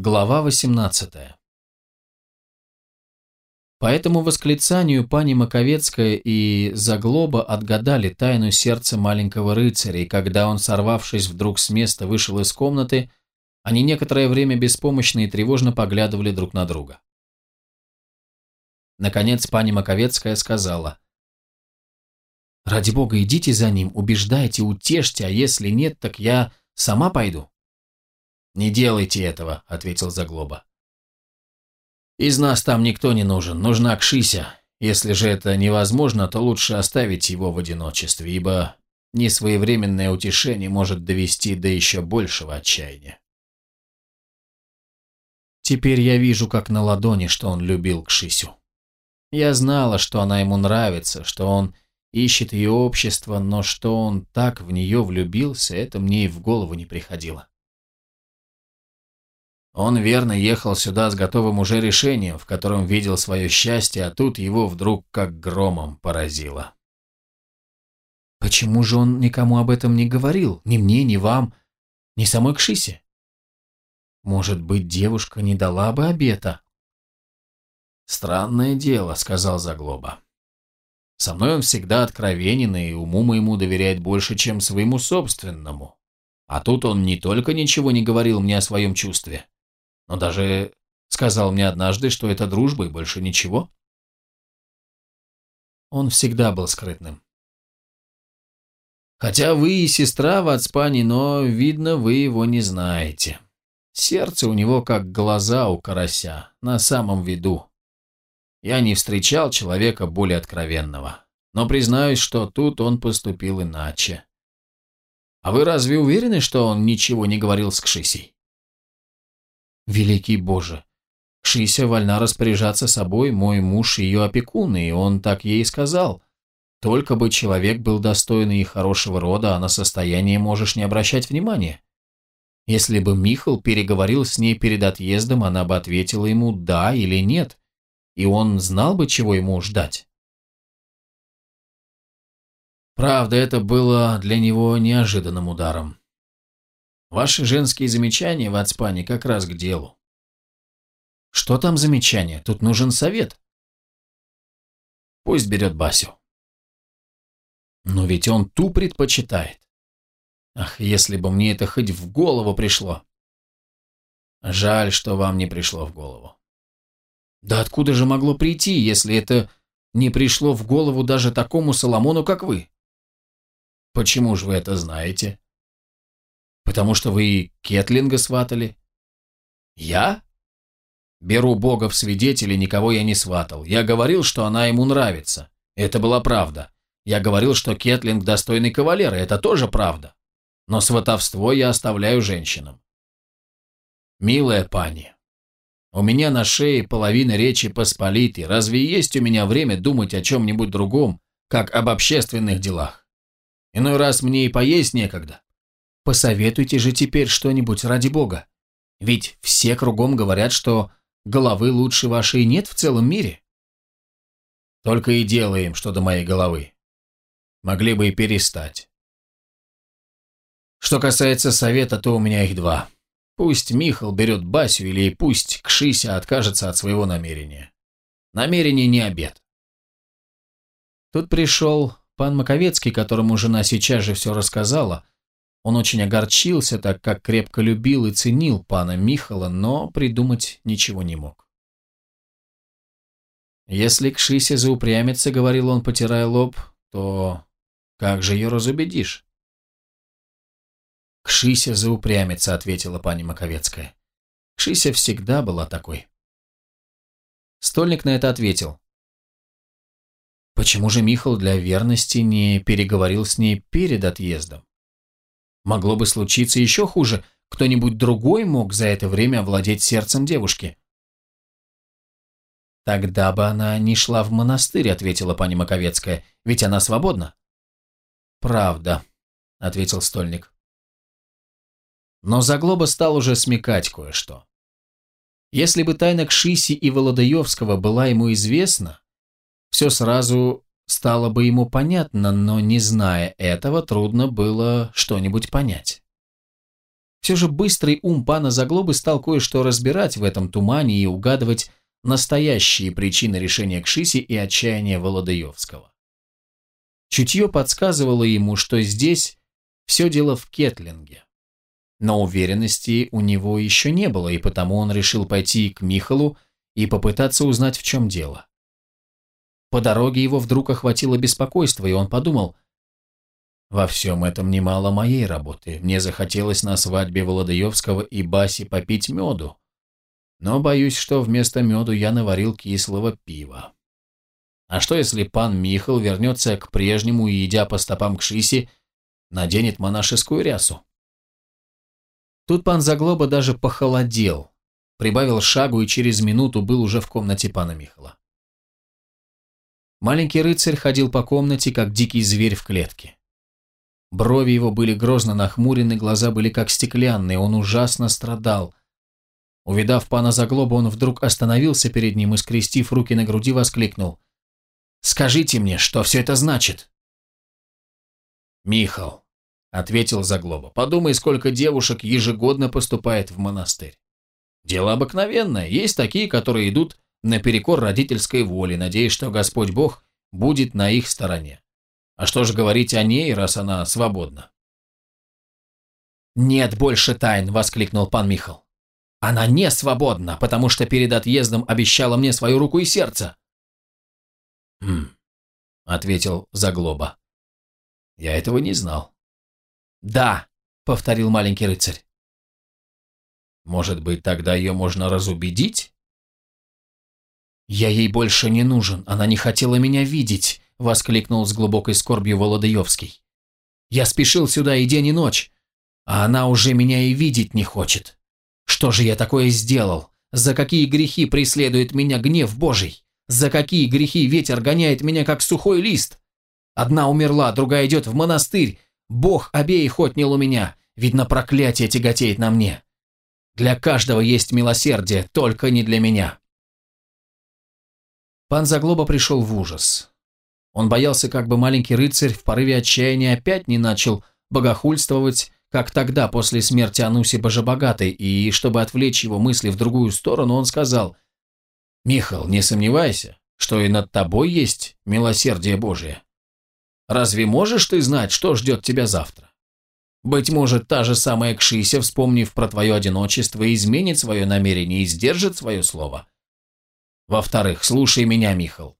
Глава 18 По этому восклицанию пани Маковецкая и Заглоба отгадали тайну сердца маленького рыцаря, и когда он, сорвавшись вдруг с места, вышел из комнаты, они некоторое время беспомощно и тревожно поглядывали друг на друга. Наконец пани Маковецкая сказала, «Ради бога, идите за ним, убеждайте, утешьте, а если нет, так я сама пойду». «Не делайте этого», — ответил Заглоба. «Из нас там никто не нужен, нужна Кшися. Если же это невозможно, то лучше оставить его в одиночестве, ибо несвоевременное утешение может довести до еще большего отчаяния». Теперь я вижу, как на ладони, что он любил Кшисю. Я знала, что она ему нравится, что он ищет ее общество, но что он так в нее влюбился, это мне и в голову не приходило. Он верно ехал сюда с готовым уже решением, в котором видел свое счастье, а тут его вдруг как громом поразило. Почему же он никому об этом не говорил? Ни мне, ни вам, ни самой Кшисе? Может быть, девушка не дала бы обета? Странное дело, сказал Заглоба. Со мной он всегда откровенен, и уму моему доверяет больше, чем своему собственному. А тут он не только ничего не говорил мне о своем чувстве, но даже сказал мне однажды, что это дружба и больше ничего. Он всегда был скрытным. Хотя вы и сестра в Ацпане, но, видно, вы его не знаете. Сердце у него как глаза у карася, на самом виду. Я не встречал человека более откровенного, но признаюсь, что тут он поступил иначе. А вы разве уверены, что он ничего не говорил с Кшисей? Великий Боже! Шися вольна распоряжаться собой, мой муж ее опекун, и он так ей сказал. Только бы человек был достойный и хорошего рода, а на состояние можешь не обращать внимания. Если бы Михал переговорил с ней перед отъездом, она бы ответила ему «да» или «нет», и он знал бы, чего ему ждать. Правда, это было для него неожиданным ударом. Ваши женские замечания в Ацпане как раз к делу. Что там замечания? Тут нужен совет. Пусть берет Басю. Но ведь он ту предпочитает. Ах, если бы мне это хоть в голову пришло. Жаль, что вам не пришло в голову. Да откуда же могло прийти, если это не пришло в голову даже такому Соломону, как вы? Почему же вы это знаете? Потому что вы и Кетлинга сватали? Я? Беру Бога в свидетели, никого я не сватал. Я говорил, что она ему нравится. Это была правда. Я говорил, что Кетлинг достойный кавалер, и это тоже правда. Но сватовство я оставляю женщинам. Милая пани, у меня на шее половина речи посполитой. Разве есть у меня время думать о чем-нибудь другом, как об общественных делах? Иной раз мне и поесть некогда. Посоветуйте же теперь что-нибудь ради бога. Ведь все кругом говорят, что головы лучше вашей нет в целом мире. Только и делаем, что до моей головы. Могли бы и перестать. Что касается совета, то у меня их два. Пусть Михал берет Басю или пусть Кшися откажется от своего намерения. Намерение не обед. Тут пришел пан Маковецкий, которому жена сейчас же все рассказала, он очень огорчился, так как крепко любил и ценил пана Михала, но придумать ничего не мог. «Если Кшися заупрямится, — говорил он, потирая лоб, — то как же ее разубедишь?» «Кшися заупрямится», — ответила пани Маковецкая. Кшися всегда была такой. Стольник на это ответил. Почему же Михал для верности не переговорил с ней перед отъездом? Могло бы случиться еще хуже, кто-нибудь другой мог за это время овладеть сердцем девушки. «Тогда бы она не шла в монастырь», — ответила пани Маковецкая, — «ведь она свободна». «Правда», — ответил стольник. Но Заглоба стал уже смекать кое-что. Если бы тайна Кшиси и Володаевского была ему известна, все сразу стало бы ему понятно, но не зная этого, трудно было что-нибудь понять. Все же быстрый ум пана Заглобы стал кое-что разбирать в этом тумане и угадывать настоящие причины решения Кшиси и отчаяния Володаевского. Чутье подсказывало ему, что здесь все дело в Кетлинге. Но уверенности у него еще не было, и потому он решил пойти к Михалу и попытаться узнать, в чем дело. По дороге его вдруг охватило беспокойство, и он подумал, «Во всем этом немало моей работы. Мне захотелось на свадьбе Володаевского и Баси попить меду. Но боюсь, что вместо меду я наварил кислого пива. А что, если пан Михал вернется к прежнему и, идя по стопам к Шиси, наденет монашескую рясу?» Тут пан Заглоба даже похолодел, прибавил шагу и через минуту был уже в комнате пана Михала. Маленький рыцарь ходил по комнате, как дикий зверь в клетке. Брови его были грозно нахмурены, глаза были как стеклянные, он ужасно страдал. Увидав пана Заглоба, он вдруг остановился перед ним и, скрестив руки на груди, воскликнул. «Скажите мне, что все это значит?» «Михал», — ответил Заглоба, — «подумай, сколько девушек ежегодно поступает в монастырь. Дело обыкновенное, есть такие, которые идут наперекор родительской воле, надеясь, что Господь Бог будет на их стороне. А что же говорить о ней, раз она свободна? «Нет больше тайн!» – воскликнул пан Михал. «Она не свободна, потому что перед отъездом обещала мне свою руку и сердце!» «Хм», – ответил Заглоба. «Я этого не знал». «Да», – повторил маленький рыцарь. «Может быть, тогда ее можно разубедить?» «Я ей больше не нужен, она не хотела меня видеть», — воскликнул с глубокой скорбью Володаевский. «Я спешил сюда и день, и ночь, а она уже меня и видеть не хочет. Что же я такое сделал? За какие грехи преследует меня гнев Божий? За какие грехи ветер гоняет меня, как сухой лист? Одна умерла, другая идет в монастырь. Бог обеих отнял у меня, видно, проклятие тяготеет на мне. Для каждого есть милосердие, только не для меня». Пан Заглоба пришел в ужас. Он боялся, как бы маленький рыцарь в порыве отчаяния опять не начал богохульствовать, как тогда, после смерти Ануси Божебогатой, и, чтобы отвлечь его мысли в другую сторону, он сказал, «Михал, не сомневайся, что и над тобой есть милосердие Божие. Разве можешь ты знать, что ждет тебя завтра? Быть может, та же самая Кшися, вспомнив про твое одиночество, изменит свое намерение и сдержит свое слово. Во-вторых, слушай меня, Михал.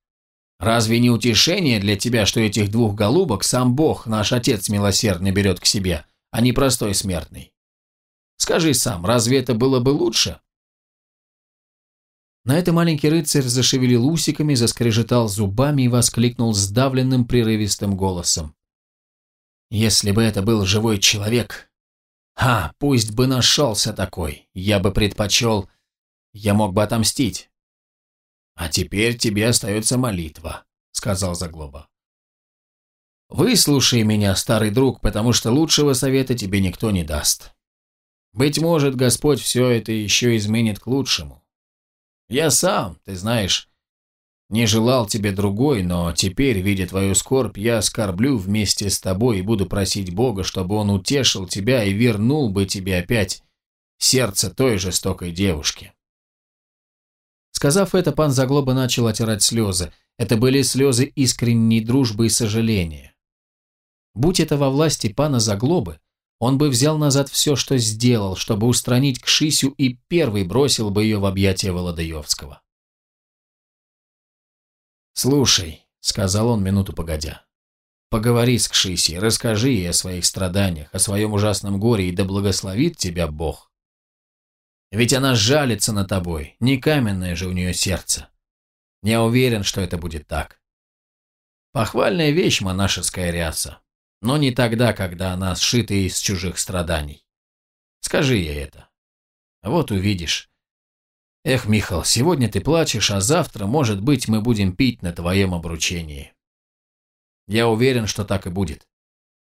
Разве не утешение для тебя, что этих двух голубок сам Бог, наш Отец милосердный, берет к себе, а не простой смертный? Скажи сам, разве это было бы лучше?» На это маленький рыцарь зашевелил усиками, заскрежетал зубами и воскликнул сдавленным прерывистым голосом. «Если бы это был живой человек! А, пусть бы нашелся такой! Я бы предпочел... Я мог бы отомстить. «А теперь тебе остается молитва», — сказал Заглоба. «Выслушай меня, старый друг, потому что лучшего совета тебе никто не даст. Быть может, Господь все это еще изменит к лучшему. Я сам, ты знаешь, не желал тебе другой, но теперь, видя твою скорбь, я скорблю вместе с тобой и буду просить Бога, чтобы Он утешил тебя и вернул бы тебе опять сердце той жестокой девушки. Сказав это, пан Заглоба начал отирать слезы. Это были слезы искренней дружбы и сожаления. Будь это во власти пана Заглобы, он бы взял назад все, что сделал, чтобы устранить Кшисю и первый бросил бы ее в объятия Володаевского. «Слушай», — сказал он минуту погодя, — «поговори с Кшисей, расскажи ей о своих страданиях, о своем ужасном горе, и да благословит тебя Бог. Ведь она жалится на тобой, не каменное же у нее сердце. Не уверен, что это будет так. Похвальная вещь монашеская ряса, но не тогда, когда она сшита из чужих страданий. Скажи ей это. Вот увидишь. Эх, Михал, сегодня ты плачешь, а завтра, может быть, мы будем пить на твоем обручении. Я уверен, что так и будет.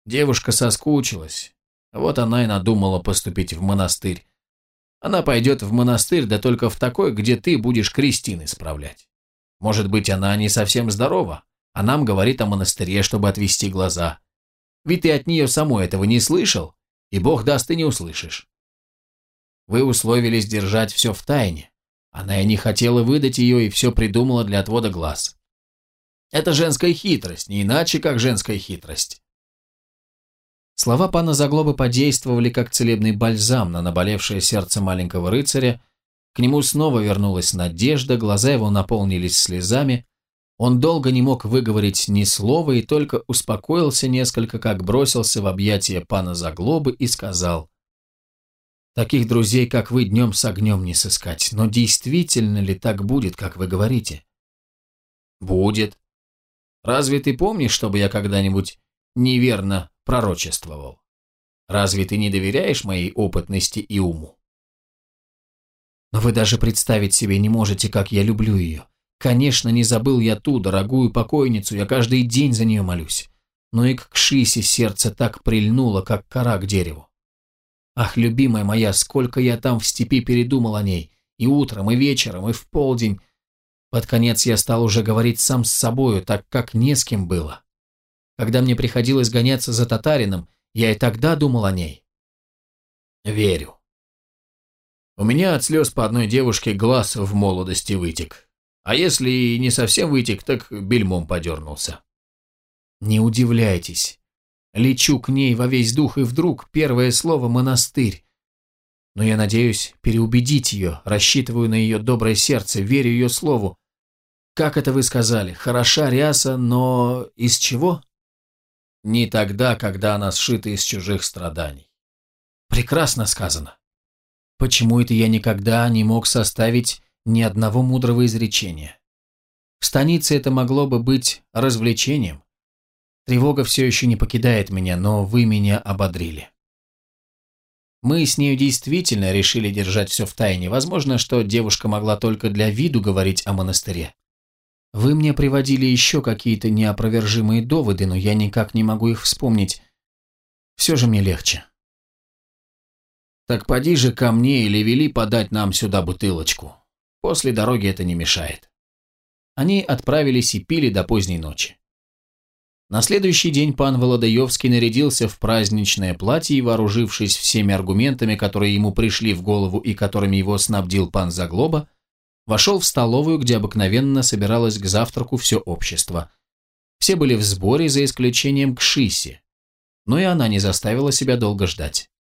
Девушка соскучилась. Вот она и надумала поступить в монастырь, она пойдет в монастырь, да только в такой, где ты будешь крестины справлять. Может быть, она не совсем здорова, а нам говорит о монастыре, чтобы отвести глаза. Ведь ты от нее самой этого не слышал, и Бог даст, ты не услышишь. Вы условились держать все в тайне. Она и не хотела выдать ее, и все придумала для отвода глаз. Это женская хитрость, не иначе, как женская хитрость. Слова пана Заглобы подействовали, как целебный бальзам на наболевшее сердце маленького рыцаря. К нему снова вернулась надежда, глаза его наполнились слезами. Он долго не мог выговорить ни слова и только успокоился несколько, как бросился в объятия пана Заглобы и сказал Таких друзей, как вы, днем с огнем не сыскать. Но действительно ли так будет, как вы говорите? Будет. Разве ты помнишь, чтобы я когда-нибудь неверно пророчествовал? Разве ты не доверяешь моей опытности и уму? Но вы даже представить себе не можете, как я люблю ее. Конечно, не забыл я ту дорогую покойницу, я каждый день за нее молюсь. Но и к Кшисе сердце так прильнуло, как кора к дереву. Ах, любимая моя, сколько я там в степи передумал о ней. И утром, и вечером, и в полдень. Под конец я стал уже говорить сам с собою, так как не с кем было. Когда мне приходилось гоняться за татарином, я и тогда думал о ней. Верю. У меня от слез по одной девушке глаз в молодости вытек. А если и не совсем вытек, так бельмом подернулся. Не удивляйтесь. Лечу к ней во весь дух, и вдруг первое слово «монастырь». Но я надеюсь переубедить ее, рассчитываю на ее доброе сердце, верю ее слову. Как это вы сказали? Хороша ряса, но из чего? Не тогда, когда она сшита из чужих страданий. Прекрасно сказано. Почему это я никогда не мог составить ни одного мудрого изречения? В станице это могло бы быть развлечением, Тревога все еще не покидает меня, но вы меня ободрили. Мы с нею действительно решили держать все в тайне. Возможно, что девушка могла только для виду говорить о монастыре. Вы мне приводили еще какие-то неопровержимые доводы, но я никак не могу их вспомнить. Все же мне легче. Так поди же ко мне или вели подать нам сюда бутылочку. После дороги это не мешает. Они отправились и пили до поздней ночи. На следующий день пан Володаевский нарядился в праздничное платье и, вооружившись всеми аргументами, которые ему пришли в голову и которыми его снабдил пан Заглоба, вошел в столовую, где обыкновенно собиралось к завтраку все общество. Все были в сборе, за исключением Кшиси, но и она не заставила себя долго ждать.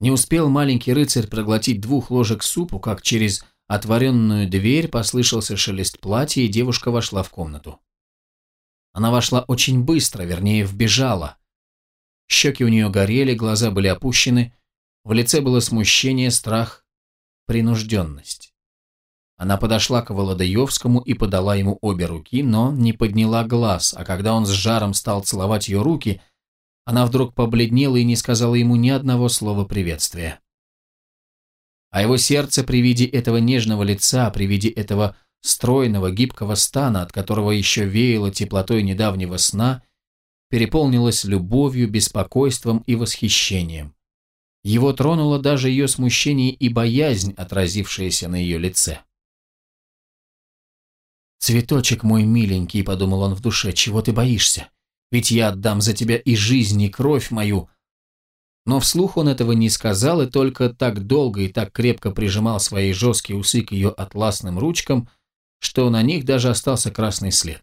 Не успел маленький рыцарь проглотить двух ложек супу, как через отворенную дверь послышался шелест платья, и девушка вошла в комнату. Она вошла очень быстро, вернее, вбежала. Щеки у нее горели, глаза были опущены, в лице было смущение, страх, принужденность. Она подошла к Володаевскому и подала ему обе руки, но не подняла глаз, а когда он с жаром стал целовать ее руки, она вдруг побледнела и не сказала ему ни одного слова приветствия. А его сердце при виде этого нежного лица, при виде этого стройного, гибкого стана, от которого еще веяло теплотой недавнего сна, переполнилось любовью, беспокойством и восхищением. Его тронуло даже ее смущение и боязнь, отразившаяся на ее лице. «Цветочек мой миленький», — подумал он в душе, — «чего ты боишься? Ведь я отдам за тебя и жизнь, и кровь мою». Но вслух он этого не сказал и только так долго и так крепко прижимал свои жесткие усы к ее атласным ручкам, что на них даже остался красный след.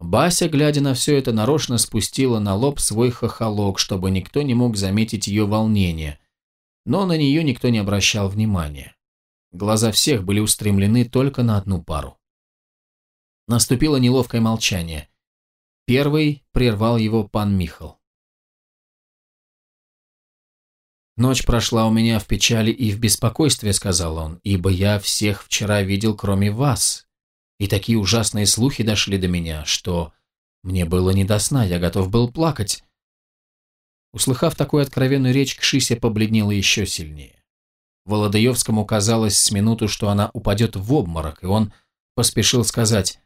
Бася, глядя на все это, нарочно спустила на лоб свой хохолок, чтобы никто не мог заметить ее волнение, но на нее никто не обращал внимания. Глаза всех были устремлены только на одну пару. Наступило неловкое молчание. Первый прервал его пан Михал. «Ночь прошла у меня в печали и в беспокойстве», — сказал он, «ибо я всех вчера видел, кроме вас. И такие ужасные слухи дошли до меня, что мне было не до сна, я готов был плакать». Услыхав такую откровенную речь, Кшися побледнела еще сильнее. Володаевскому казалось с минуту, что она упадет в обморок, и он поспешил сказать,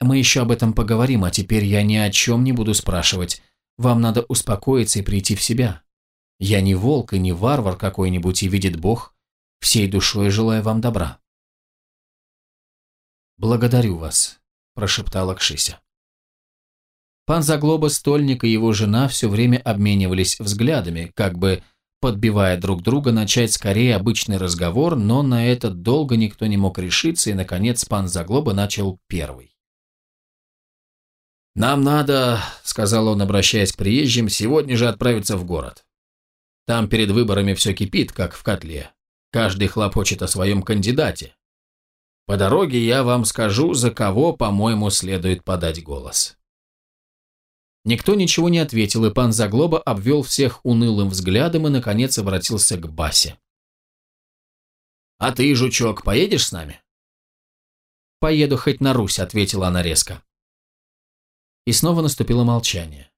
«Мы еще об этом поговорим, а теперь я ни о чем не буду спрашивать. Вам надо успокоиться и прийти в себя. Я не волк и не варвар какой-нибудь, и видит Бог, всей душой желаю вам добра. «Благодарю вас», – прошептала Кшися. Пан Заглоба Стольник и его жена все время обменивались взглядами, как бы подбивая друг друга начать скорее обычный разговор, но на этот долго никто не мог решиться, и, наконец, пан Заглоба начал первый. «Нам надо, — сказал он, обращаясь к приезжим, — сегодня же отправиться в город. Там перед выборами все кипит, как в котле. Каждый хлопочет о своем кандидате. По дороге я вам скажу, за кого, по-моему, следует подать голос». Никто ничего не ответил, и пан Заглоба обвел всех унылым взглядом и, наконец, обратился к Басе. «А ты, жучок, поедешь с нами?» «Поеду хоть на Русь», — ответила она резко. И снова наступило молчание.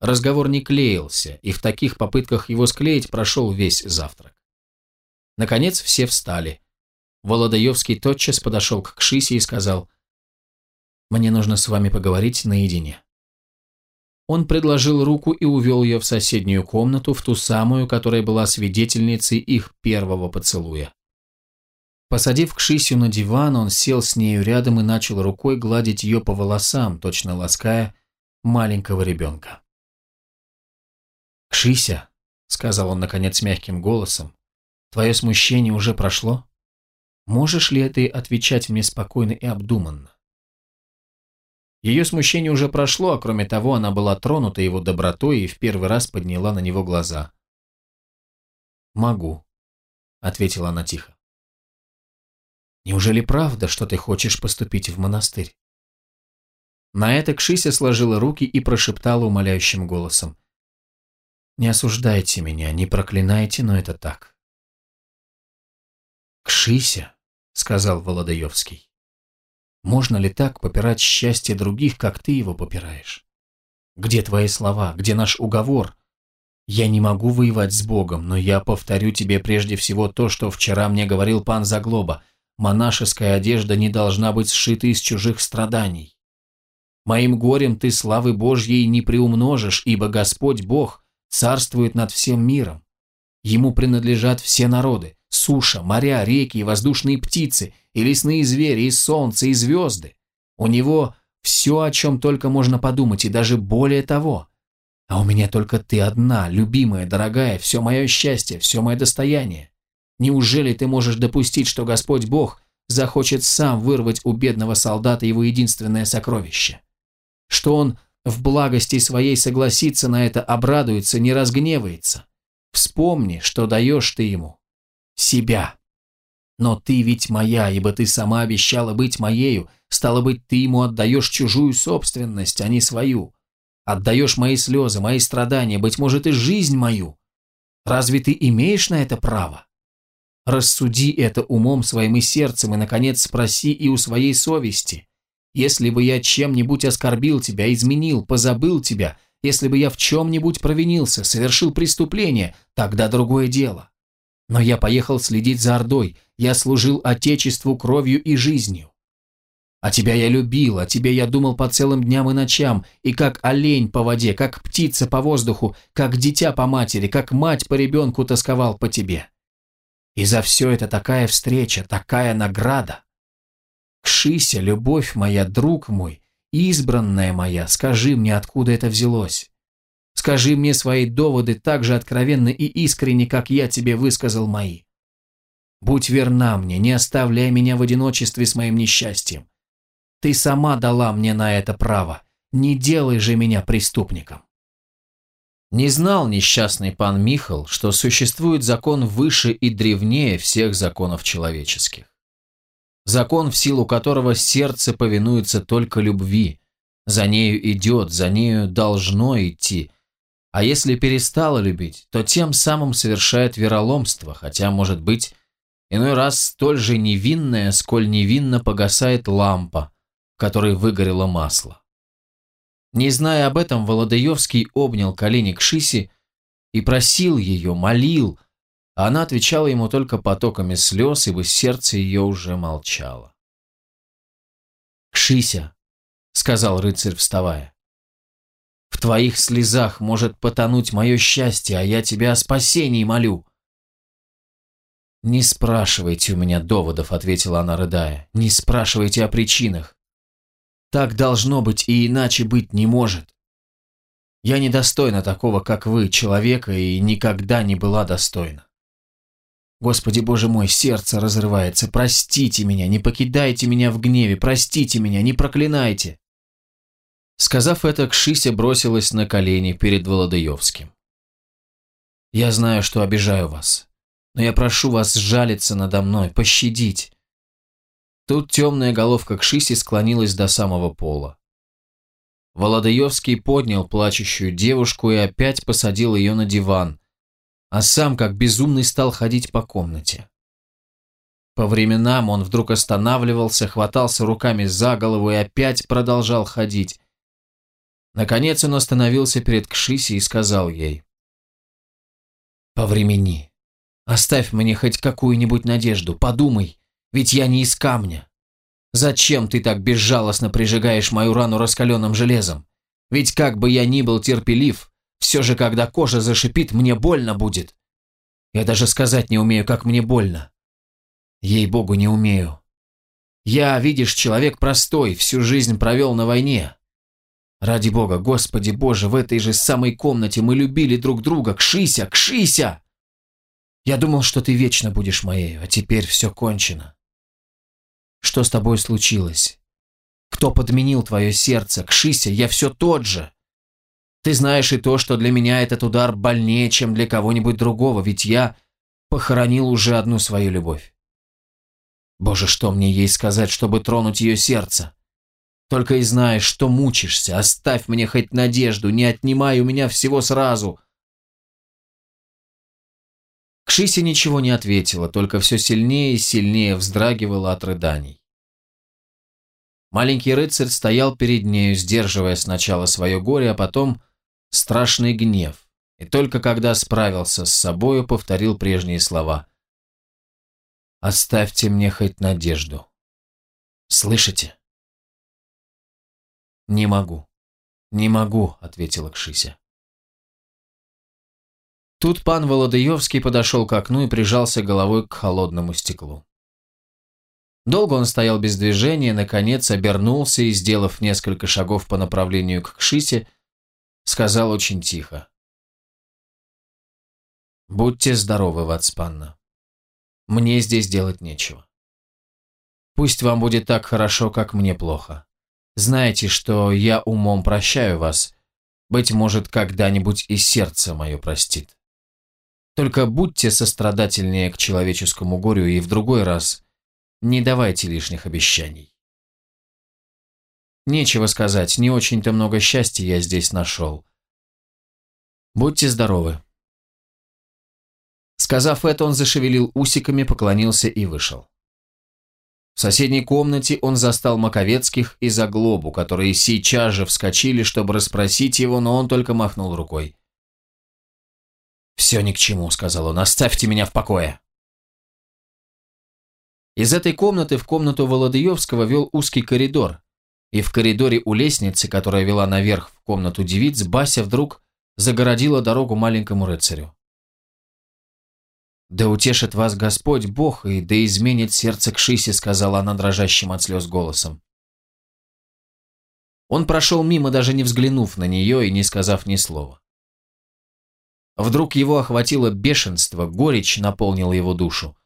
Разговор не клеился, и в таких попытках его склеить прошел весь завтрак. Наконец все встали. Володаевский тотчас подошел к Кшисе и сказал, «Мне нужно с вами поговорить наедине». Он предложил руку и увел ее в соседнюю комнату, в ту самую, которая была свидетельницей их первого поцелуя. Посадив Кшисю на диван, он сел с нею рядом и начал рукой гладить ее по волосам, точно лаская маленького ребенка. «Кшися», — сказал он, наконец, мягким голосом, — «твое смущение уже прошло? Можешь ли ты отвечать мне спокойно и обдуманно? Ее смущение уже прошло, а кроме того, она была тронута его добротой и в первый раз подняла на него глаза. «Могу», — ответила она тихо. «Неужели правда, что ты хочешь поступить в монастырь?» На это Кшися сложила руки и прошептала умоляющим голосом. «Не осуждайте меня, не проклинайте, но это так». «Кшися», — сказал Володаевский. Можно ли так попирать счастье других, как ты его попираешь? Где твои слова? Где наш уговор? Я не могу воевать с Богом, но я повторю тебе прежде всего то, что вчера мне говорил пан Заглоба. Монашеская одежда не должна быть сшита из чужих страданий. Моим горем ты славы Божьей не приумножишь, ибо Господь Бог царствует над всем миром. Ему принадлежат все народы, суша, моря, реки и воздушные птицы, и лесные звери, и солнце, и звезды. У него все, о чем только можно подумать, и даже более того. А у меня только ты одна, любимая, дорогая, все мое счастье, все мое достояние. Неужели ты можешь допустить, что Господь Бог захочет сам вырвать у бедного солдата его единственное сокровище? Что он в благости своей согласится на это, обрадуется, не разгневается? Вспомни, что даешь ты ему. Себя. Но ты ведь моя, ибо ты сама обещала быть моею, стало быть, ты ему отдаешь чужую собственность, а не свою. Отдаешь мои слезы, мои страдания, быть может, и жизнь мою. Разве ты имеешь на это право? Рассуди это умом своим и сердцем, и, наконец, спроси и у своей совести. Если бы я чем-нибудь оскорбил тебя, изменил, позабыл тебя, если бы я в чем-нибудь провинился, совершил преступление, тогда другое дело. Но я поехал следить за Ордой, я служил Отечеству кровью и жизнью. А тебя я любил, о тебе я думал по целым дням и ночам, и как олень по воде, как птица по воздуху, как дитя по матери, как мать по ребенку тосковал по тебе. И за все это такая встреча, такая награда. Кшися, любовь моя, друг мой, избранная моя, скажи мне, откуда это взялось? Скажи мне свои доводы так же откровенно и искренне, как я тебе высказал мои. Будь верна мне, не оставляй меня в одиночестве с моим несчастьем. Ты сама дала мне на это право. Не делай же меня преступником. Не знал несчастный пан Михал, что существует закон выше и древнее всех законов человеческих. Закон, в силу которого сердце повинуется только любви, за нею идет, за нею должно идти, а если перестала любить, то тем самым совершает вероломство, хотя, может быть, иной раз столь же невинная, сколь невинно погасает лампа, в которой выгорело масло. Не зная об этом, Володаевский обнял колени к Шиси и просил ее, молил, а она отвечала ему только потоками слез, ибо сердце ее уже молчало. «Кшися», — сказал рыцарь, вставая, в твоих слезах может потонуть мое счастье, а я тебя о спасении молю». «Не спрашивайте у меня доводов», — ответила она, рыдая. «Не спрашивайте о причинах. Так должно быть и иначе быть не может. Я недостойна такого, как вы, человека, и никогда не была достойна. Господи Боже мой, сердце разрывается. Простите меня, не покидайте меня в гневе, простите меня, не проклинайте. Сказав это, Кшися бросилась на колени перед Володаевским. Я знаю, что обижаю вас, но я прошу вас сжалиться надо мной, пощадить. Тут темная головка Кшиси склонилась до самого пола. Володаевский поднял плачущую девушку и опять посадил ее на диван, а сам как безумный стал ходить по комнате. По временам он вдруг останавливался, хватался руками за голову и опять продолжал ходить. Наконец он остановился перед Кшиси и сказал ей. «Повремени. Оставь мне хоть какую-нибудь надежду. Подумай, ведь я не из камня. Зачем ты так безжалостно прижигаешь мою рану раскаленным железом? Ведь как бы я ни был терпелив, все же, когда кожа зашипит, мне больно будет. Я даже сказать не умею, как мне больно. Ей-богу, не умею. Я, видишь, человек простой, всю жизнь провел на войне. Ради бога, господи боже, в этой же самой комнате мы любили друг друга. Кшися, кшися! Я думал, что ты вечно будешь моей, а теперь все кончено. Что с тобой случилось? Кто подменил твое сердце? Кшися, я все тот же. Ты знаешь и то, что для меня этот удар больнее, чем для кого-нибудь другого, ведь я похоронил уже одну свою любовь. Боже, что мне ей сказать, чтобы тронуть ее сердце? Только и знаешь, что мучишься. Оставь мне хоть надежду, не отнимай у меня всего сразу. Кшиси ничего не ответила, только все сильнее и сильнее вздрагивала от рыданий. Маленький рыцарь стоял перед нею, сдерживая сначала свое горе, а потом страшный гнев, и только когда справился с собою, повторил прежние слова. «Оставьте мне хоть надежду. Слышите?» «Не могу, не могу», — ответила Кшися. Тут пан Володаевский подошел к окну и прижался головой к холодному стеклу. Долго он стоял без движения, наконец обернулся и, сделав несколько шагов по направлению к Кшисе, сказал очень тихо. «Будьте здоровы, Вацпанна. Мне здесь делать нечего. Пусть вам будет так хорошо, как мне плохо. Знаете, что я умом прощаю вас. Быть может, когда-нибудь и сердце мое простит. Только будьте сострадательнее к человеческому горю и в другой раз не давайте лишних обещаний. Нечего сказать, не очень-то много счастья я здесь нашел. Будьте здоровы. Сказав это, он зашевелил усиками, поклонился и вышел. В соседней комнате он застал Маковецких и Заглобу, которые сейчас же вскочили, чтобы расспросить его, но он только махнул рукой. «Все ни к чему», — сказал он, — «оставьте меня в покое». Из этой комнаты в комнату Володыевского вел узкий коридор, и в коридоре у лестницы, которая вела наверх в комнату девиц, Бася вдруг загородила дорогу маленькому рыцарю. «Да утешит вас Господь Бог, и да изменит сердце к Шисе», сказала она дрожащим от слез голосом. Он прошел мимо, даже не взглянув на нее и не сказав ни слова. Вдруг его охватило бешенство, горечь наполнила его душу.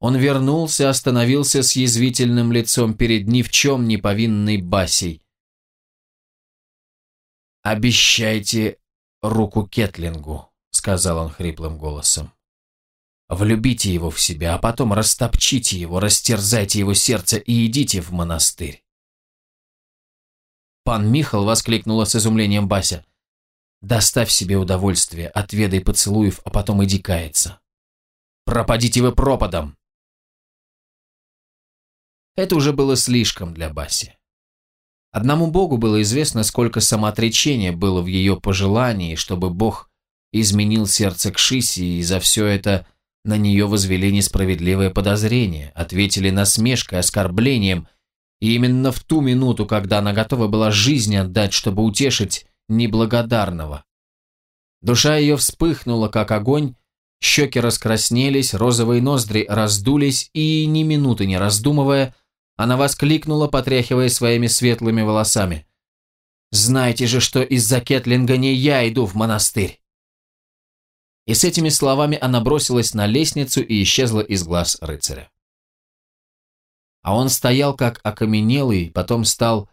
Он вернулся, остановился с язвительным лицом перед ни в чем не повинной Басей. «Обещайте руку Кетлингу», — сказал он хриплым голосом. «Влюбите его в себя, а потом растопчите его, растерзайте его сердце и идите в монастырь». «Пан Михал!» — воскликнула с изумлением Бася. Доставь себе удовольствие, отведай поцелуев, а потом иди каяться. Пропадите вы пропадом!» Это уже было слишком для Баси. Одному Богу было известно, сколько самоотречения было в ее пожелании, чтобы Бог изменил сердце к Шиси, и за все это на нее возвели несправедливое подозрение, ответили насмешкой, оскорблением, и именно в ту минуту, когда она готова была жизнь отдать, чтобы утешить неблагодарного. Душа ее вспыхнула, как огонь, щеки раскраснелись, розовые ноздри раздулись, и, ни минуты не раздумывая, она воскликнула, потряхивая своими светлыми волосами. Знайте же, что из-за Кетлинга не я иду в монастырь!» И с этими словами она бросилась на лестницу и исчезла из глаз рыцаря. А он стоял как окаменелый, потом стал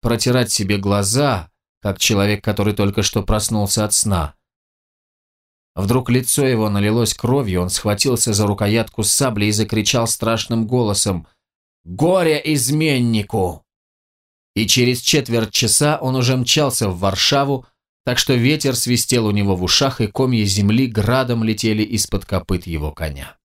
протирать себе глаза, как человек, который только что проснулся от сна. Вдруг лицо его налилось кровью, он схватился за рукоятку сабли и закричал страшным голосом «Горе изменнику!» И через четверть часа он уже мчался в Варшаву, так что ветер свистел у него в ушах, и комья земли градом летели из-под копыт его коня.